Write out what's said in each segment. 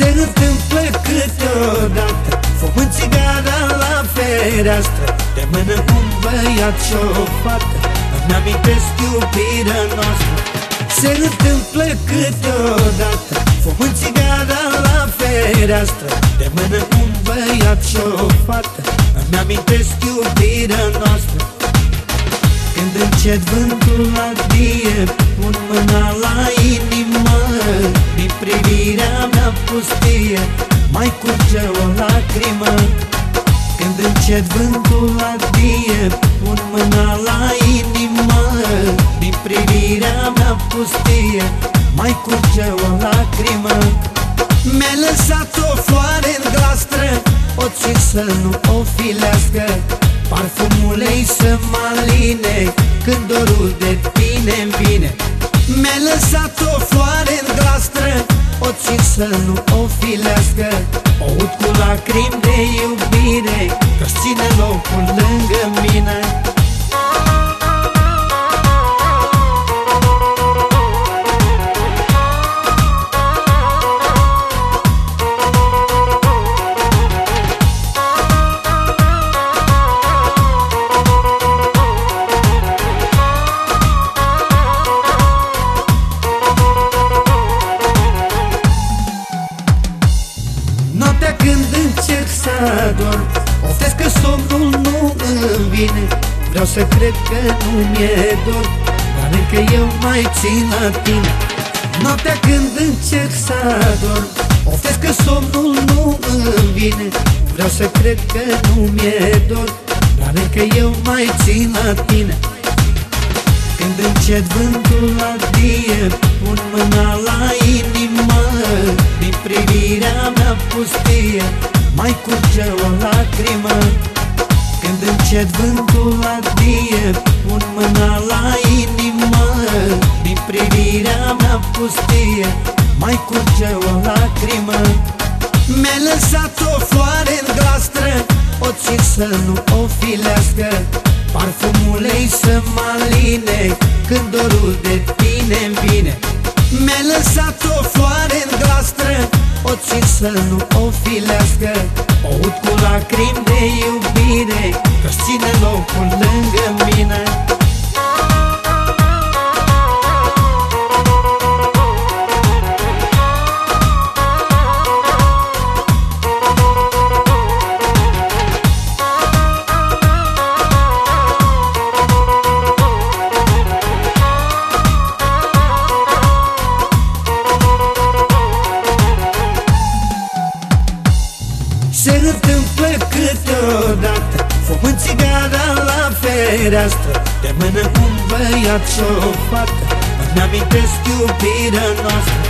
Se întâmplă câteodată. Fum în țigara la fereastră De mână un băiat și o fată Îmi amintesc iubirea noastră. Se întâmplă câteodată. Fum în țigara la fereastră De mână un băiat și o fată Îmi amintesc iubirea noastră. Când încet vântul adie Pun mâna la inimă Din privirea mea pustie Mai curge o lacrimă. Când încet vântul adie Pun mâna la inimă. Din privirea mea pustie Mai curge o lacrimă. Mi-a lăsat o floare în glastră O țin să nu o filească. Parfumul ei să mă aline Când dorul de tine vine Mi-a lăsat o floare în glastră O țin să nu o filească. O ud cu lacrimi de iubire Că-ți ține locul Oftesc că somnul nu îmi vine. Vreau să cred că nu mi-e dor. Dar încă eu mai țin la tine. Noaptea când încerc să dorm Oftesc că somnul nu îmi vine. Vreau să cred că nu mi-e dor. Dar încă eu mai țin la tine. Când încet vântul adie Pun mâna la inimă. Din privirea mea pustie Mai curge o lacrimă. Când încet vântul adie Pun mâna la inimă. Din privirea mea pustie Mai curge o lacrimă. Mi-a lăsat o floare în glastră O țin să nu o filească. Parfumul ei să mă aline Când dorul de tine vine. Mi-a lăsat o floare în glastră O țin să nu o filească. O ud cu lacrimi de iubire Că-și ține locul lângă mine. Se întâmplă câteodată Fum în țigara la fereastră De mână un băiat și o fată. Îmi amintesc iubirea noastră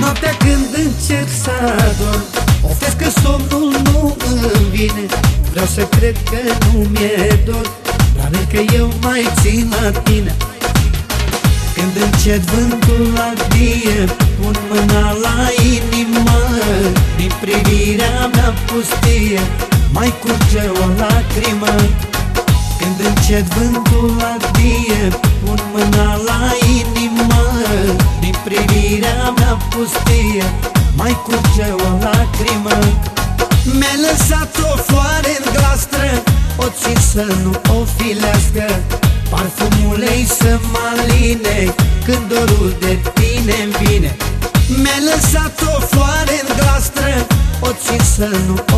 Noaptea când încerc să dorm Oftesc că somnul nu îmi vine Vreau să cred că nu mi-e dor. Dar încă eu mai țin la tine. Când încet vântul adie Pun mâna la inimă Din privirea mea pustie Mai curge o lacrimă. Când încet vântul adie Pun mâna la inimă. Din privirea mea pustie Mai curge o lacrimă. Mi-a lăsat o floare în glastră O țin să nu o filească. Parfumul ei să mă aline Când dorul de tine vine Mi-a lăsat o floare să nu